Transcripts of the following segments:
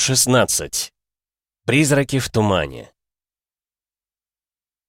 16. Призраки в тумане.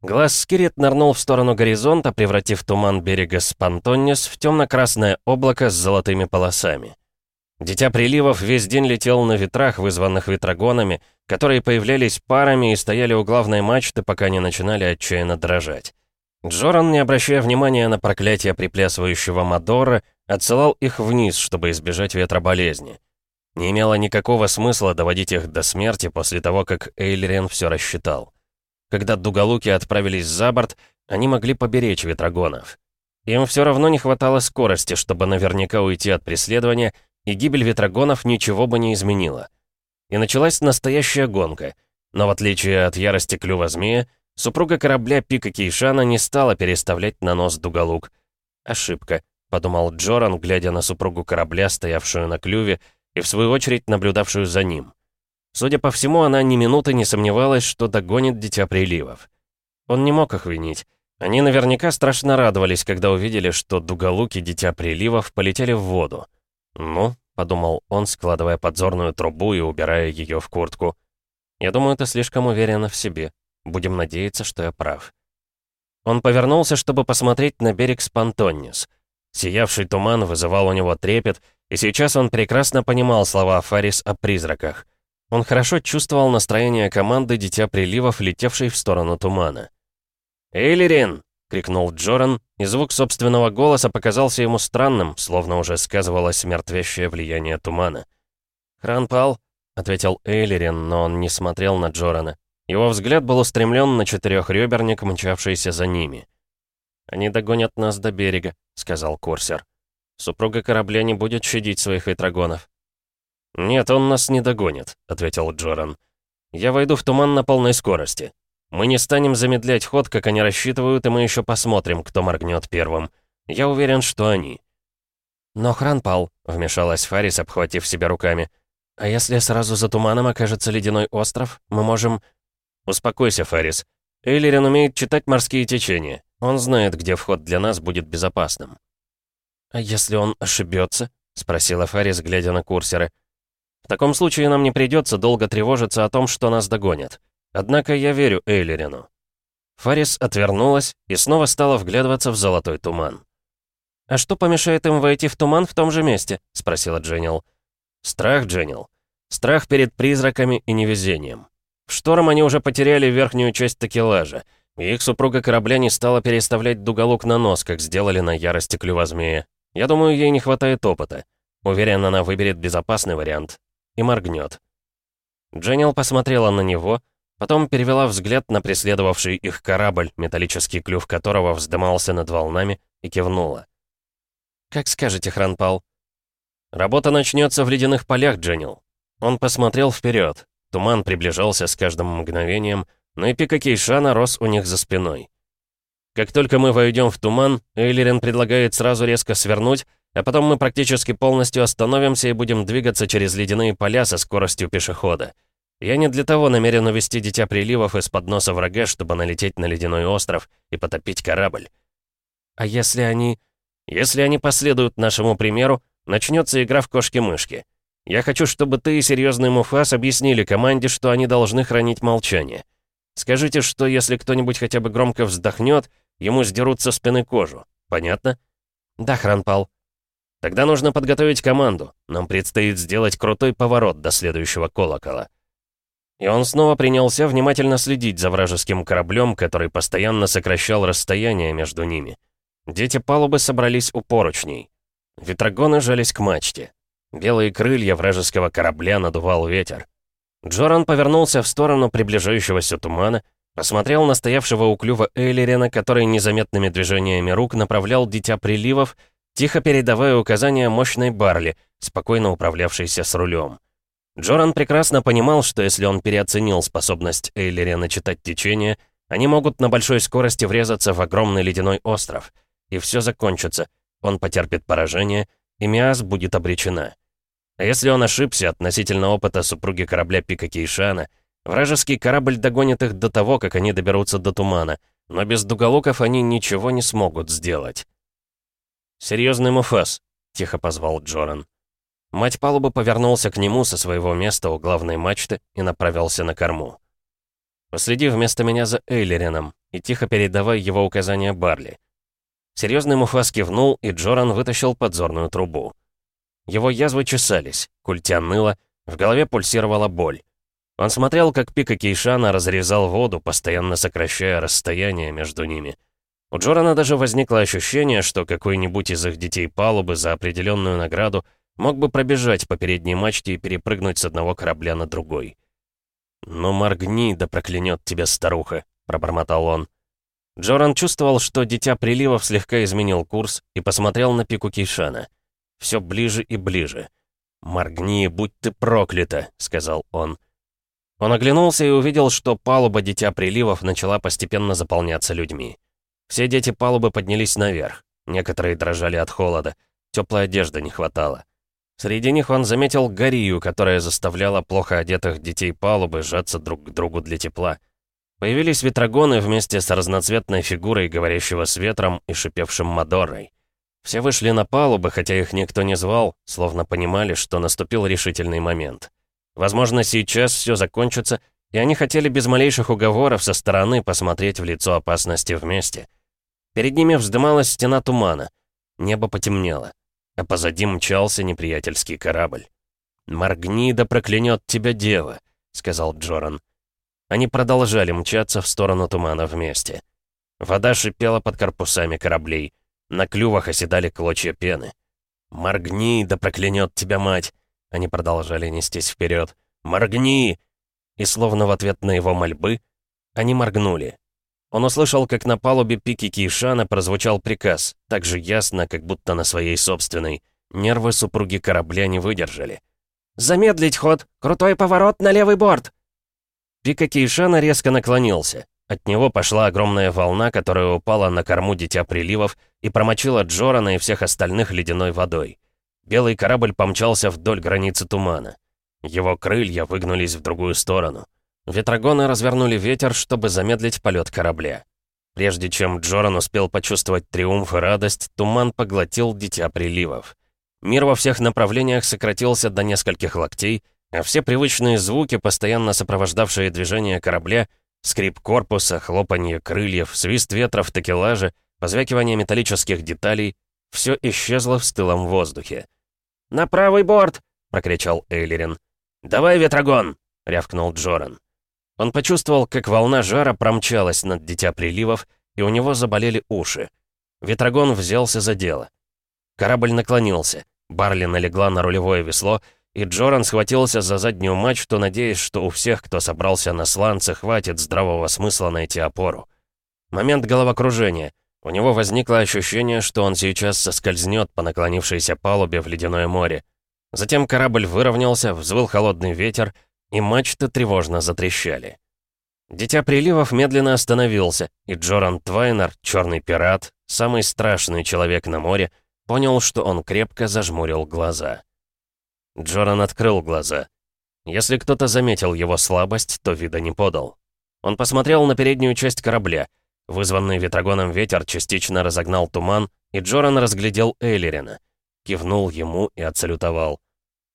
Глаз Скирет нырнул в сторону горизонта, превратив туман берега Спантоннис в темно-красное облако с золотыми полосами. Дитя приливов весь день летел на ветрах, вызванных ветрогонами, которые появлялись парами и стояли у главной мачты, пока не начинали отчаянно дрожать. Джоран, не обращая внимания на проклятие приплясывающего Мадора, отсылал их вниз, чтобы избежать ветроболезни. Не имело никакого смысла доводить их до смерти после того, как Эйлерен все рассчитал. Когда дуголуки отправились за борт, они могли поберечь ветрогонов. Им все равно не хватало скорости, чтобы наверняка уйти от преследования, и гибель ветрогонов ничего бы не изменила. И началась настоящая гонка. Но в отличие от ярости клюва змея, супруга корабля Пика Кейшана не стала переставлять на нос дуголук. «Ошибка», — подумал Джоран, глядя на супругу корабля, стоявшую на клюве, и в свою очередь наблюдавшую за ним. Судя по всему, она ни минуты не сомневалась, что догонит Дитя Приливов. Он не мог их винить. Они наверняка страшно радовались, когда увидели, что дуголуки Дитя Приливов полетели в воду. «Ну», — подумал он, складывая подзорную трубу и убирая ее в куртку. «Я думаю, ты слишком уверена в себе. Будем надеяться, что я прав». Он повернулся, чтобы посмотреть на берег Спантоннис. Сиявший туман вызывал у него трепет — и сейчас он прекрасно понимал слова Фарис о призраках. Он хорошо чувствовал настроение команды Дитя Приливов, летевшей в сторону тумана. «Эйлерин!» — крикнул Джоран, и звук собственного голоса показался ему странным, словно уже сказывалось мертвящее влияние тумана. «Хран пал», — ответил Эйлерин, но он не смотрел на Джорана. Его взгляд был устремлен на четырехреберник, мчавшийся за ними. «Они догонят нас до берега», — сказал Курсер. Супруга корабля не будет щадить своих ветрогонов». «Нет, он нас не догонит», — ответил Джоран. «Я войду в туман на полной скорости. Мы не станем замедлять ход, как они рассчитывают, и мы еще посмотрим, кто моргнет первым. Я уверен, что они». «Но хран пал», — вмешалась Фарис, обхватив себя руками. «А если сразу за туманом окажется ледяной остров, мы можем...» «Успокойся, Фарис. Эйлерин умеет читать морские течения. Он знает, где вход для нас будет безопасным». «А если он ошибется?» — спросила Фарис, глядя на курсеры. «В таком случае нам не придется долго тревожиться о том, что нас догонят. Однако я верю Эйлерину». Фарис отвернулась и снова стала вглядываться в золотой туман. «А что помешает им войти в туман в том же месте?» — спросила Дженнил. «Страх, Дженнил. Страх перед призраками и невезением. В шторм они уже потеряли верхнюю часть такелажа, и их супруга корабля не стала переставлять дуголок на нос, как сделали на ярости клювозмея. Я думаю, ей не хватает опыта. Уверен, она выберет безопасный вариант. И моргнет. Дженнил посмотрела на него, потом перевела взгляд на преследовавший их корабль, металлический клюв которого вздымался над волнами, и кивнула. «Как скажете, Хранпал». «Работа начнется в ледяных полях, Дженнил». Он посмотрел вперед. Туман приближался с каждым мгновением, но и пика Кейшана рос у них за спиной. Как только мы войдем в туман, Эйлерин предлагает сразу резко свернуть, а потом мы практически полностью остановимся и будем двигаться через ледяные поля со скоростью пешехода. Я не для того намерен увести Дитя Приливов из-под носа врага, чтобы налететь на ледяной остров и потопить корабль. А если они... Если они последуют нашему примеру, начнется игра в кошки-мышки. Я хочу, чтобы ты и серьезный Муфас объяснили команде, что они должны хранить молчание. Скажите, что если кто-нибудь хотя бы громко вздохнет, Ему сдерут со спины кожу. Понятно? Да, Хранпал. Тогда нужно подготовить команду. Нам предстоит сделать крутой поворот до следующего колокола. И он снова принялся внимательно следить за вражеским кораблем, который постоянно сокращал расстояние между ними. Дети палубы собрались у поручней. Ветрогоны жались к мачте. Белые крылья вражеского корабля надувал ветер. Джоран повернулся в сторону приближающегося тумана Посмотрел на стоявшего у клюва Эйлерина, который незаметными движениями рук направлял дитя приливов, тихо передавая указания мощной Барли, спокойно управлявшейся с рулем. Джоран прекрасно понимал, что если он переоценил способность Эйлерина читать течение, они могут на большой скорости врезаться в огромный ледяной остров. И все закончится. Он потерпит поражение, и Миас будет обречена. А если он ошибся относительно опыта супруги корабля Пика Кейшана — Вражеский корабль догонит их до того, как они доберутся до тумана, но без дуголуков они ничего не смогут сделать. «Серьезный Муфас», — тихо позвал Джоран. Мать палубы повернулся к нему со своего места у главной мачты и направился на корму. «Последи вместо меня за Эйлерином и тихо передавай его указания Барли». Серьезный Муфас кивнул, и Джоран вытащил подзорную трубу. Его язвы чесались, культя ныло, в голове пульсировала боль. Он смотрел, как Пика Кейшана разрезал воду, постоянно сокращая расстояние между ними. У Джорана даже возникло ощущение, что какой-нибудь из их детей палубы за определенную награду мог бы пробежать по передней мачте и перепрыгнуть с одного корабля на другой. Но моргни, да проклянет тебя старуха», — пробормотал он. Джоран чувствовал, что Дитя Приливов слегка изменил курс и посмотрел на пику Кейшана. Все ближе и ближе. «Моргни, будь ты проклята», — сказал он. — он оглянулся и увидел, что палуба Дитя Приливов начала постепенно заполняться людьми. Все дети палубы поднялись наверх. Некоторые дрожали от холода. Теплой одежды не хватало. Среди них он заметил горию, которая заставляла плохо одетых детей палубы сжаться друг к другу для тепла. Появились ветрогоны вместе с разноцветной фигурой, говорящего с ветром и шипевшим Мадорой. Все вышли на палубы, хотя их никто не звал, словно понимали, что наступил решительный момент. Возможно, сейчас все закончится, и они хотели без малейших уговоров со стороны посмотреть в лицо опасности вместе. Перед ними вздымалась стена тумана. Небо потемнело, а позади мчался неприятельский корабль. «Моргни, да проклянет тебя дева», — сказал Джоран. Они продолжали мчаться в сторону тумана вместе. Вода шипела под корпусами кораблей. На клювах оседали клочья пены. «Моргни, да проклянет тебя мать!» Они продолжали нестись вперед. «Моргни!» И словно в ответ на его мольбы, они моргнули. Он услышал, как на палубе пики Кейшана прозвучал приказ, так же ясно, как будто на своей собственной. Нервы супруги корабля не выдержали. «Замедлить ход! Крутой поворот на левый борт!» Пика Кейшана резко наклонился. От него пошла огромная волна, которая упала на корму Дитя Приливов и промочила Джорана и всех остальных ледяной водой. Белый корабль помчался вдоль границы тумана. Его крылья выгнулись в другую сторону. Ветрогоны развернули ветер, чтобы замедлить полет корабля. Прежде чем Джоран успел почувствовать триумф и радость, туман поглотил дитя приливов. Мир во всех направлениях сократился до нескольких локтей, а все привычные звуки, постоянно сопровождавшие движение корабля, скрип корпуса, хлопанье крыльев, свист ветра в такелаже, позвякивание металлических деталей, все исчезло в стылом воздухе. «На правый борт!» — прокричал Эйлерин. «Давай, ветрогон!» — рявкнул Джоран. Он почувствовал, как волна жара промчалась над дитя приливов, и у него заболели уши. Ветрогон взялся за дело. Корабль наклонился, Барли налегла на рулевое весло, и Джоран схватился за заднюю мачту, надеясь, что у всех, кто собрался на сланце, хватит здравого смысла найти опору. Момент головокружения — у него возникло ощущение, что он сейчас соскользнет по наклонившейся палубе в ледяное море. Затем корабль выровнялся, взвыл холодный ветер, и мачты тревожно затрещали. Дитя приливов медленно остановился, и Джоран Твайнер, черный пират, самый страшный человек на море, понял, что он крепко зажмурил глаза. Джоран открыл глаза. Если кто-то заметил его слабость, то вида не подал. Он посмотрел на переднюю часть корабля — Вызванный ветрогоном ветер частично разогнал туман, и Джоран разглядел Эйлерина. Кивнул ему и отсалютовал.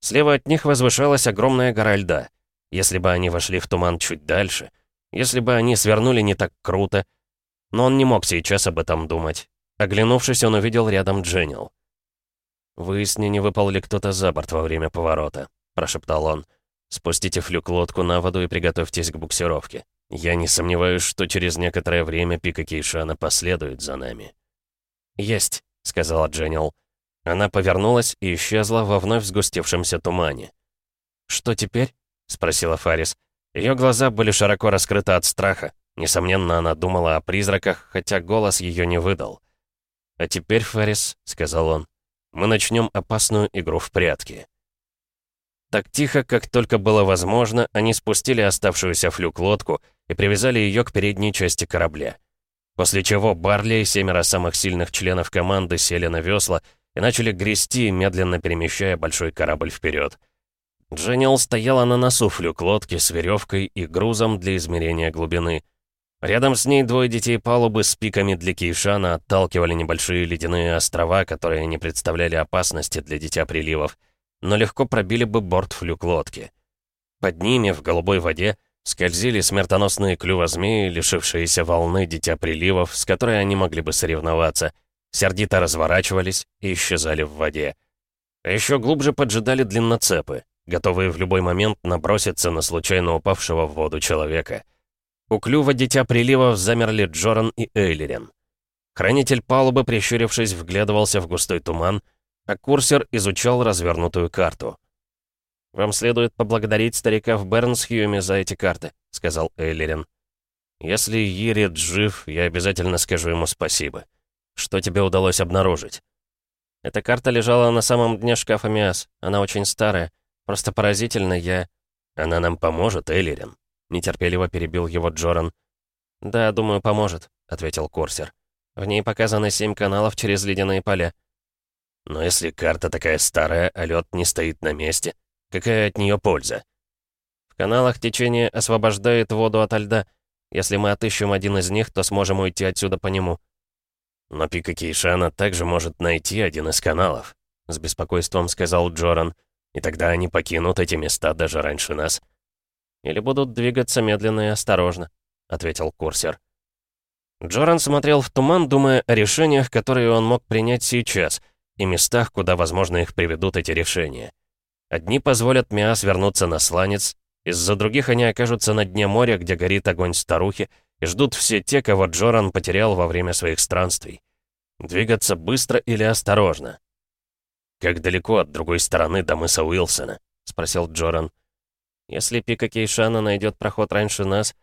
Слева от них возвышалась огромная гора льда. Если бы они вошли в туман чуть дальше, если бы они свернули не так круто... Но он не мог сейчас об этом думать. Оглянувшись, он увидел рядом Дженнил. «Выясни, не выпал ли кто-то за борт во время поворота», — прошептал он. «Спустите флюк-лодку на воду и приготовьтесь к буксировке». Я не сомневаюсь, что через некоторое время пика Кейшана последует за нами. «Есть», — сказала Дженнил. Она повернулась и исчезла во вновь сгустившемся тумане. «Что теперь?» — спросила Фарис. Ее глаза были широко раскрыты от страха. Несомненно, она думала о призраках, хотя голос ее не выдал. «А теперь, Фарис», — сказал он, — «мы начнем опасную игру в прятки». Так тихо, как только было возможно, они спустили оставшуюся флюк-лодку и привязали ее к передней части корабля. После чего Барли и семеро самых сильных членов команды сели на весла и начали грести, медленно перемещая большой корабль вперед. Дженнил стояла на носу флюк-лодки с веревкой и грузом для измерения глубины. Рядом с ней двое детей палубы с пиками для Кейшана отталкивали небольшие ледяные острова, которые не представляли опасности для Дитя Приливов но легко пробили бы борт флюк лодки. Под ними, в голубой воде, скользили смертоносные клювозмеи, лишившиеся волны дитя приливов, с которой они могли бы соревноваться, сердито разворачивались и исчезали в воде. А еще глубже поджидали длинноцепы, готовые в любой момент наброситься на случайно упавшего в воду человека. У клюва дитя приливов замерли Джоран и Эйлерин. Хранитель палубы, прищурившись, вглядывался в густой туман — а курсер изучал развернутую карту. «Вам следует поблагодарить старика в Бернсхьюме за эти карты», — сказал Эйлерин. «Если Ерит жив, я обязательно скажу ему спасибо. Что тебе удалось обнаружить?» «Эта карта лежала на самом дне шкафа Миас. Она очень старая. Просто поразительно, я...» «Она нам поможет, Эйлерин», — нетерпеливо перебил его Джоран. «Да, думаю, поможет», — ответил Корсер. «В ней показаны семь каналов через ледяные поля. Но если карта такая старая, а лед не стоит на месте, какая от нее польза? В каналах течение освобождает воду от льда. Если мы отыщем один из них, то сможем уйти отсюда по нему. Но Пика Кейшана также может найти один из каналов, с беспокойством сказал Джоран. И тогда они покинут эти места даже раньше нас. Или будут двигаться медленно и осторожно, ответил курсер. Джоран смотрел в туман, думая о решениях, которые он мог принять сейчас — и местах, куда, возможно, их приведут эти решения. Одни позволят Миас вернуться на сланец, из-за других они окажутся на дне моря, где горит огонь старухи, и ждут все те, кого Джоран потерял во время своих странствий. Двигаться быстро или осторожно? «Как далеко от другой стороны до мыса Уилсона?» — спросил Джоран. «Если Пика Кейшана найдет проход раньше нас...»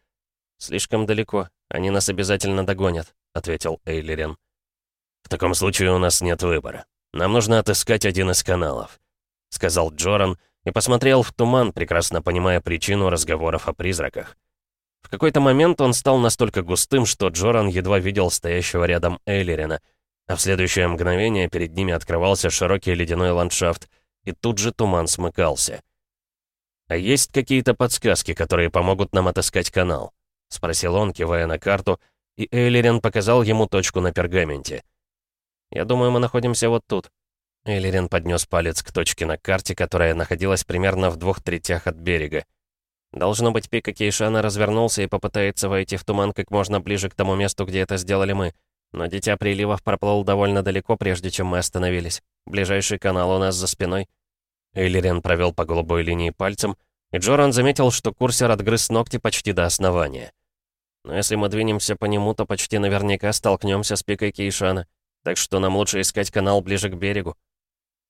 «Слишком далеко. Они нас обязательно догонят», — ответил Эйлерен. «В таком случае у нас нет выбора», «Нам нужно отыскать один из каналов», — сказал Джоран и посмотрел в туман, прекрасно понимая причину разговоров о призраках. В какой-то момент он стал настолько густым, что Джоран едва видел стоящего рядом Эйлерина, а в следующее мгновение перед ними открывался широкий ледяной ландшафт, и тут же туман смыкался. «А есть какие-то подсказки, которые помогут нам отыскать канал?» — спросил он, кивая на карту, и Эйлерин показал ему точку на пергаменте. Я думаю, мы находимся вот тут». Элерин поднес палец к точке на карте, которая находилась примерно в двух третях от берега. Должно быть, Пика Кейшана развернулся и попытается войти в туман как можно ближе к тому месту, где это сделали мы. Но Дитя Приливов проплыл довольно далеко, прежде чем мы остановились. Ближайший канал у нас за спиной. Эйлерен провел по голубой линии пальцем, и Джоран заметил, что курсер отгрыз ногти почти до основания. Но если мы двинемся по нему, то почти наверняка столкнемся с Пикой Кейшана так что нам лучше искать канал ближе к берегу.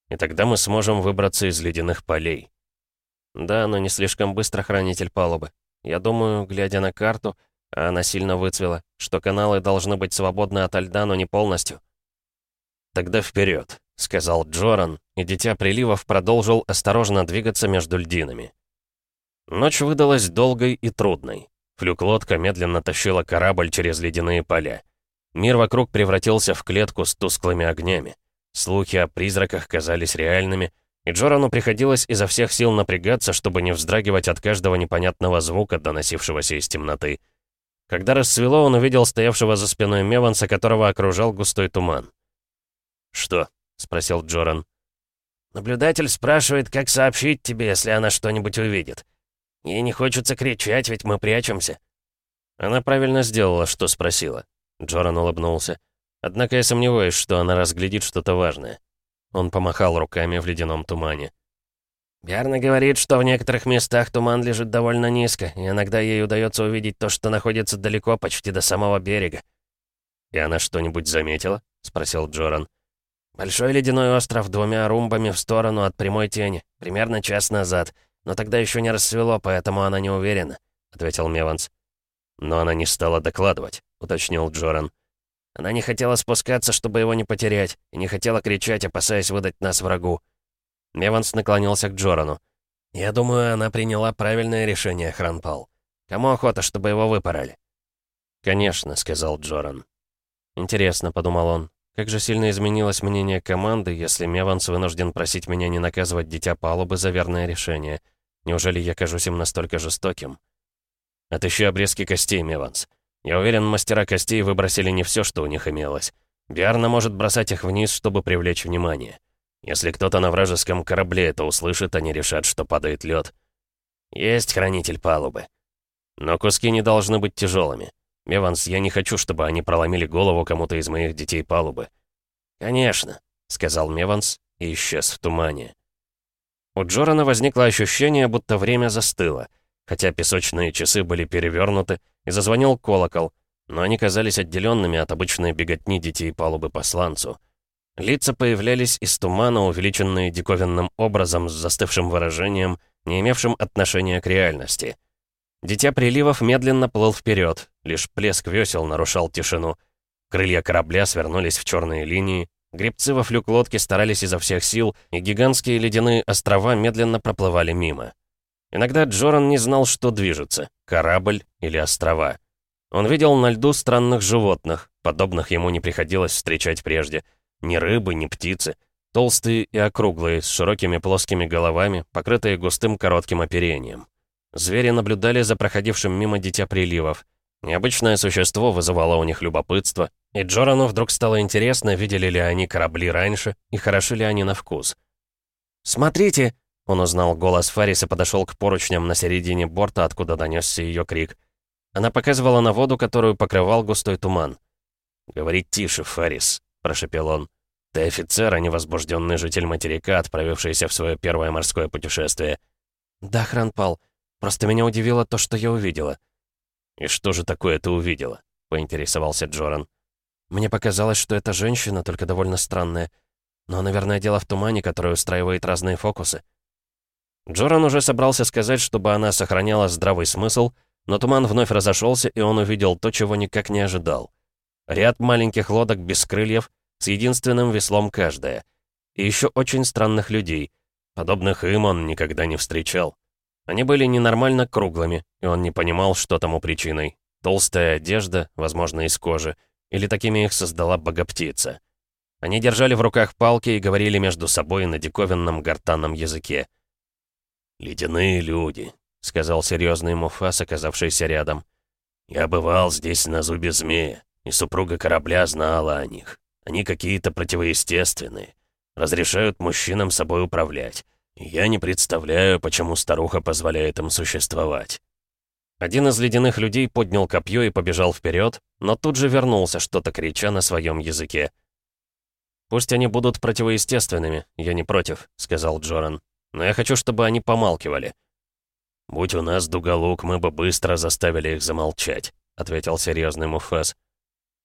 И тогда мы сможем выбраться из ледяных полей. Да, но не слишком быстро, хранитель палубы. Я думаю, глядя на карту, она сильно выцвела, что каналы должны быть свободны от льда, но не полностью. Тогда вперед, сказал Джоран, и Дитя Приливов продолжил осторожно двигаться между льдинами. Ночь выдалась долгой и трудной. Флюк-лодка медленно тащила корабль через ледяные поля. Мир вокруг превратился в клетку с тусклыми огнями. Слухи о призраках казались реальными, и Джорану приходилось изо всех сил напрягаться, чтобы не вздрагивать от каждого непонятного звука, доносившегося из темноты. Когда рассвело, он увидел стоявшего за спиной Меванса, которого окружал густой туман. «Что?» — спросил Джоран. «Наблюдатель спрашивает, как сообщить тебе, если она что-нибудь увидит. Ей не хочется кричать, ведь мы прячемся». Она правильно сделала, что спросила. Джоран улыбнулся. «Однако я сомневаюсь, что она разглядит что-то важное». Он помахал руками в ледяном тумане. «Бярна говорит, что в некоторых местах туман лежит довольно низко, и иногда ей удается увидеть то, что находится далеко, почти до самого берега». «И она что-нибудь заметила?» — спросил Джоран. «Большой ледяной остров двумя румбами в сторону от прямой тени, примерно час назад, но тогда еще не рассвело, поэтому она не уверена», — ответил Меванс. «Но она не стала докладывать» уточнил Джоран. Она не хотела спускаться, чтобы его не потерять, и не хотела кричать, опасаясь выдать нас врагу. Меванс наклонился к Джорану. «Я думаю, она приняла правильное решение, Хранпал. Кому охота, чтобы его выпороли?» «Конечно», — сказал Джоран. «Интересно», — подумал он, — «как же сильно изменилось мнение команды, если Меванс вынужден просить меня не наказывать дитя палубы за верное решение? Неужели я кажусь им настолько жестоким?» «Отыщи обрезки костей, Меванс. Я уверен, мастера костей выбросили не все, что у них имелось. Биарна может бросать их вниз, чтобы привлечь внимание. Если кто-то на вражеском корабле это услышит, они решат, что падает лед. Есть хранитель палубы. Но куски не должны быть тяжелыми. Меванс, я не хочу, чтобы они проломили голову кому-то из моих детей палубы. «Конечно», — сказал Меванс и исчез в тумане. У Джорана возникло ощущение, будто время застыло — хотя песочные часы были перевернуты, и зазвонил колокол, но они казались отделенными от обычной беготни детей палубы посланцу. Лица появлялись из тумана, увеличенные диковинным образом с застывшим выражением, не имевшим отношения к реальности. Дитя приливов медленно плыл вперед, лишь плеск весел нарушал тишину. Крылья корабля свернулись в черные линии, гребцы во флюк лодки старались изо всех сил, и гигантские ледяные острова медленно проплывали мимо. Иногда Джоран не знал, что движется — корабль или острова. Он видел на льду странных животных, подобных ему не приходилось встречать прежде. Ни рыбы, ни птицы. Толстые и округлые, с широкими плоскими головами, покрытые густым коротким оперением. Звери наблюдали за проходившим мимо дитя приливов. Необычное существо вызывало у них любопытство, и Джорану вдруг стало интересно, видели ли они корабли раньше и хороши ли они на вкус. «Смотрите!» Он узнал голос Фарис и подошел к поручням на середине борта, откуда донесся ее крик. Она показывала на воду, которую покрывал густой туман. «Говори тише, Фарис», — прошепел он. «Ты офицер, а не возбужденный житель материка, отправившийся в свое первое морское путешествие». «Да, Хранпал, просто меня удивило то, что я увидела». «И что же такое ты увидела?» — поинтересовался Джоран. «Мне показалось, что это женщина, только довольно странная. Но, наверное, дело в тумане, который устраивает разные фокусы». Джоран уже собрался сказать, чтобы она сохраняла здравый смысл, но туман вновь разошелся, и он увидел то, чего никак не ожидал. Ряд маленьких лодок без крыльев, с единственным веслом каждая. И еще очень странных людей. Подобных им он никогда не встречал. Они были ненормально круглыми, и он не понимал, что тому причиной. Толстая одежда, возможно, из кожи, или такими их создала богоптица. Они держали в руках палки и говорили между собой на диковинном гортанном языке. «Ледяные люди», — сказал серьезный Муфас, оказавшийся рядом. «Я бывал здесь на зубе змея, и супруга корабля знала о них. Они какие-то противоестественные. Разрешают мужчинам собой управлять. И я не представляю, почему старуха позволяет им существовать». Один из ледяных людей поднял копье и побежал вперед, но тут же вернулся, что-то крича на своем языке. «Пусть они будут противоестественными, я не против», — сказал Джоран но я хочу, чтобы они помалкивали». «Будь у нас дуголук, мы бы быстро заставили их замолчать», — ответил серьезный Муфас.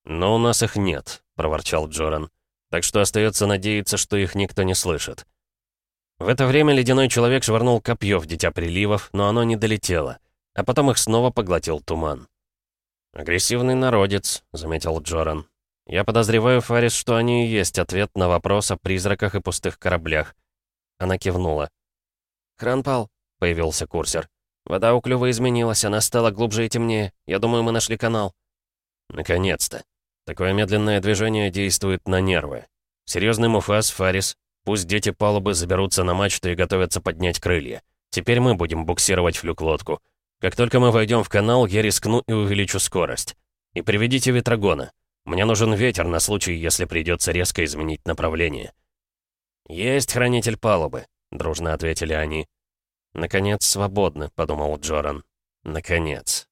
«Но у нас их нет», — проворчал Джоран. «Так что остается надеяться, что их никто не слышит». В это время ледяной человек швырнул копье в дитя приливов, но оно не долетело, а потом их снова поглотил туман. «Агрессивный народец», — заметил Джоран. «Я подозреваю, Фарис, что они и есть ответ на вопрос о призраках и пустых кораблях». Она кивнула. «Кран пал», — появился курсер. «Вода у клюва изменилась, она стала глубже и темнее. Я думаю, мы нашли канал». «Наконец-то!» Такое медленное движение действует на нервы. Серьезный Муфас, Фарис, пусть дети палубы заберутся на мачту и готовятся поднять крылья. Теперь мы будем буксировать флюк-лодку. Как только мы войдем в канал, я рискну и увеличу скорость. И приведите ветрогона. Мне нужен ветер на случай, если придется резко изменить направление. Есть хранитель палубы. — дружно ответили они. «Наконец свободны», — подумал Джоран. «Наконец».